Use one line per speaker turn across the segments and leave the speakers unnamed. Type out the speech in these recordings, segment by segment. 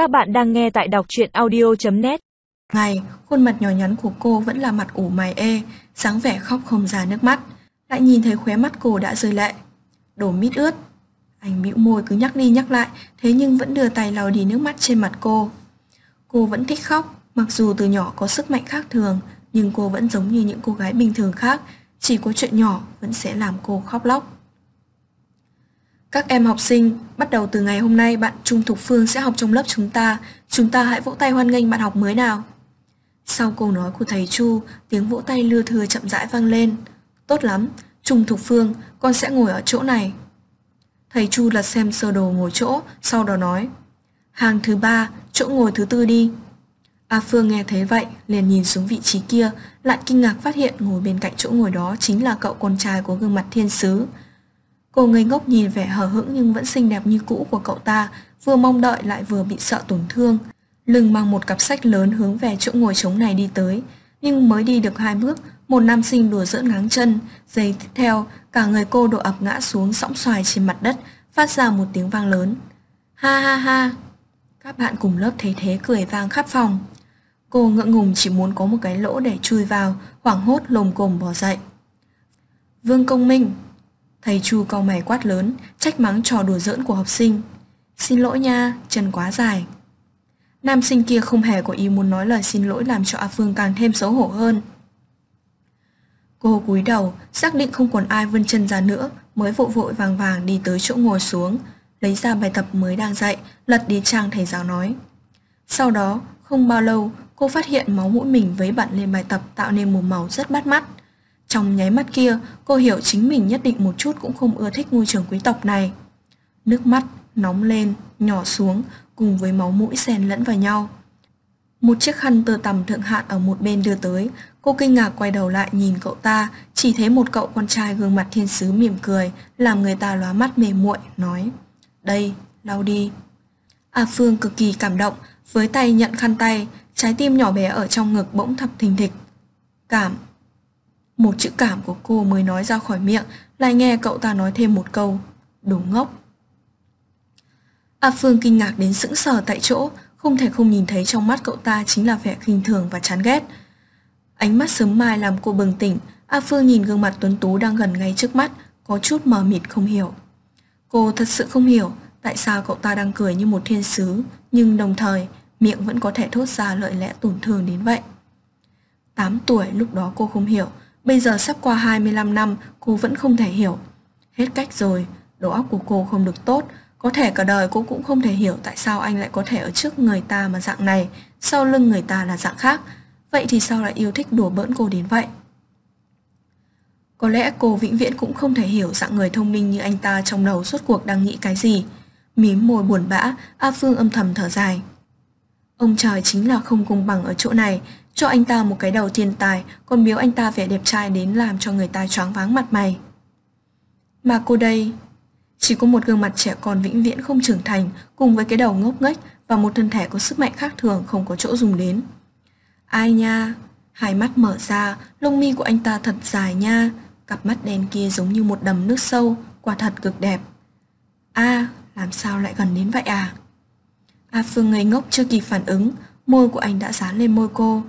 Các bạn đang nghe tại đọc truyện audio.net
Ngày, khuôn mặt nhỏ nhắn của cô vẫn là mặt ủ mày ê, dáng vẻ khóc không ra nước mắt. Lại nhìn thấy khóe mắt cô đã rơi lệ. Đổ mít ướt. Anh bĩu môi cứ nhắc đi nhắc lại, thế nhưng vẫn đưa tay lau đi nước mắt trên mặt cô. Cô vẫn thích khóc, mặc dù từ nhỏ có sức mạnh khác thường, nhưng cô vẫn giống như những cô gái bình thường khác, chỉ có chuyện nhỏ vẫn sẽ làm cô khóc lóc. Các em học sinh, bắt đầu từ ngày hôm nay bạn Trung Thục Phương sẽ học trong lớp chúng ta. Chúng ta hãy vỗ tay hoan nghênh bạn học mới nào. Sau câu nói của thầy Chu, tiếng vỗ tay lưa thưa chậm rãi vang lên. Tốt lắm, Trung Thục Phương, con sẽ ngồi ở chỗ này. Thầy Chu lật xem sơ đồ ngồi chỗ, sau đó nói. Hàng thứ ba, chỗ ngồi thứ tư đi. A Phương nghe thấy vậy, liền nhìn xuống vị trí kia, lại kinh ngạc phát hiện ngồi bên cạnh chỗ ngồi đó chính là cậu con trai của gương mặt thiên sứ. Cô ngây ngốc nhìn vẻ hờ hững nhưng vẫn xinh đẹp như cũ của cậu ta, vừa mong đợi lại vừa bị sợ tổn thương. Lưng mang một cặp sách lớn hướng về chỗ ngồi trống này đi tới, nhưng mới đi được hai bước, một nam sinh đùa giỡn ngáng chân, giây tiếp theo, cả người cô đổ ập ngã xuống sõng xoài trên mặt đất, phát ra một tiếng vang lớn. Ha ha ha! Các bạn cùng lớp thấy thế cười vang khắp phòng. Cô ngượng ngùng chỉ muốn có một cái lỗ để chui vào, hoảng hốt lồm cồm bỏ dậy. Vương Công Minh, Thầy Chu cau mày quát lớn, trách mắng trò đùa giỡn của học sinh. Xin lỗi nha, chân quá dài. Nam sinh kia không hề có ý muốn nói lời xin lỗi làm cho A Phương càng thêm xấu hổ hơn. Cô cúi đầu, xác định không còn ai vươn chân ra nữa, mới vội vội vàng vàng đi tới chỗ ngồi xuống, lấy ra bài tập mới đang dạy, lật đi trang thầy giáo nói. Sau đó, không bao lâu, cô phát hiện máu mũi mình với bẩn lên bài tập tạo nên một màu rất bắt mắt. Trong nháy mắt kia, cô hiểu chính mình nhất định một chút cũng không ưa thích ngôi trường quý tộc này. Nước mắt nóng lên, nhỏ xuống, cùng với máu mũi xen lẫn vào nhau. Một chiếc khăn tơ tằm thượng hạn ở một bên đưa tới, cô kinh ngạc quay đầu lại nhìn cậu ta, chỉ thấy một cậu con trai gương mặt thiên sứ mỉm cười, làm người ta lóa mắt mềm muội, nói Đây, lau đi. A Phương cực kỳ cảm động, với tay nhận khăn tay, trái tim nhỏ bé ở trong ngực bỗng thập thình thịch. Cảm một chữ cảm của cô mới nói ra khỏi miệng, lại nghe cậu ta nói thêm một câu, đồ ngốc. A Phương kinh ngạc đến sững sờ tại chỗ, không thể không nhìn thấy trong mắt cậu ta chính là vẻ khinh thường và chán ghét. Ánh mắt sớm mai làm cô bừng tỉnh, A Phương nhìn gương mặt tuấn tú đang gần ngay trước mắt, có chút mờ mịt không hiểu. Cô thật sự không hiểu tại sao cậu ta đang cười như một thiên sứ, nhưng đồng thời miệng vẫn có thể thốt ra lợi lẽ tổn thương đến vậy. 8 tuổi lúc đó cô không hiểu, Bây giờ sắp qua 25 năm, cô vẫn không thể hiểu. Hết cách rồi, đầu óc của cô không được tốt, có thể cả đời cô cũng không thể hiểu tại sao anh lại có thể ở trước người ta mà dạng này, sau lưng người ta là dạng khác. Vậy thì sao lại yêu thích đùa bỡn cô đến vậy? Có lẽ cô vĩnh viễn cũng không thể hiểu dạng người thông minh như anh ta trong đầu suốt cuộc đang nghĩ cái gì. Mím môi buồn bã, A Phương âm thầm thở dài. Ông trời chính là không công bằng ở chỗ này, cho anh ta một cái đầu thiên tài, còn biếu anh ta vẻ đẹp trai đến làm cho người ta choáng váng mặt mày. Mà cô đây, chỉ có một gương mặt trẻ con vĩnh viễn không trưởng thành, cùng với cái đầu ngốc nghếch và một thân thể có sức mạnh khác thường không có chỗ dùng đến. Ai nha, hai mắt mở ra, lông mi của anh ta thật dài nha, cặp mắt đen kia giống như một đầm nước sâu, quả thật cực đẹp. A, làm sao lại gần đến vậy à? A Phương ngây ngốc chưa kịp phản ứng, môi của anh đã dán lên môi cô,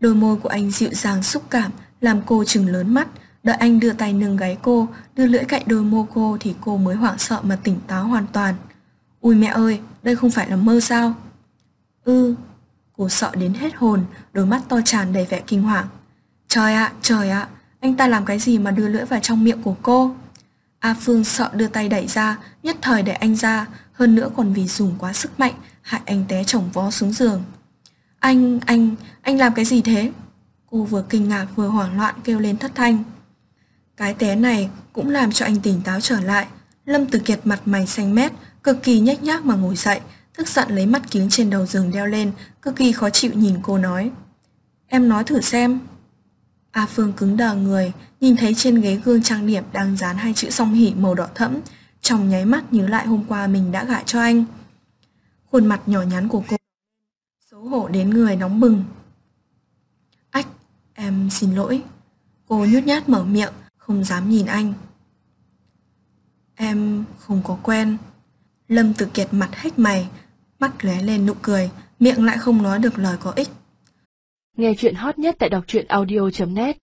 Đôi môi của anh dịu dàng xúc cảm, làm cô chừng lớn mắt, đợi anh đưa tay nâng gáy cô, đưa lưỡi cạnh đôi môi cô thì cô mới hoảng sợ mà tỉnh táo hoàn toàn. Ui mẹ ơi, đây không phải là mơ sao? Ừ, cô sợ đến hết hồn, đôi mắt to tràn đầy vẻ kinh hoàng. Trời ạ, trời ạ, anh ta làm cái gì mà đưa lưỡi vào trong miệng của cô? A Phương sợ đưa tay đẩy ra, nhất thời để anh ra, hơn nữa còn vì dùng quá sức mạnh, hại anh té chồng vó xuống giường. Anh, anh, anh làm cái gì thế? Cô vừa kinh ngạc vừa hoảng loạn kêu lên thất thanh. Cái té này cũng làm cho anh tỉnh táo trở lại. Lâm Tử Kiệt mặt mày xanh mét, cực kỳ nhếch nhác mà ngồi dậy, tức giận lấy mắt kính trên đầu giường đeo lên, cực kỳ khó chịu nhìn cô nói. Em nói thử xem. A Phương cứng đờ người, nhìn thấy trên ghế gương trang điểm đang dán hai chữ song hỉ màu đỏ thẫm, trong nháy mắt nhớ lại hôm qua mình đã gả cho anh. Khuôn mặt nhỏ nhắn của cô Xấu hổ đến người nóng bừng. Ách, em xin lỗi. Cô nhút nhát mở miệng, không dám nhìn anh. Em không có quen. Lâm Tử Kiệt mặt hách mày, mắt lóe lên nụ cười, miệng lại không nói được lời có ích.
Nghe chuyện hot nhất tại đọc truyện audio.net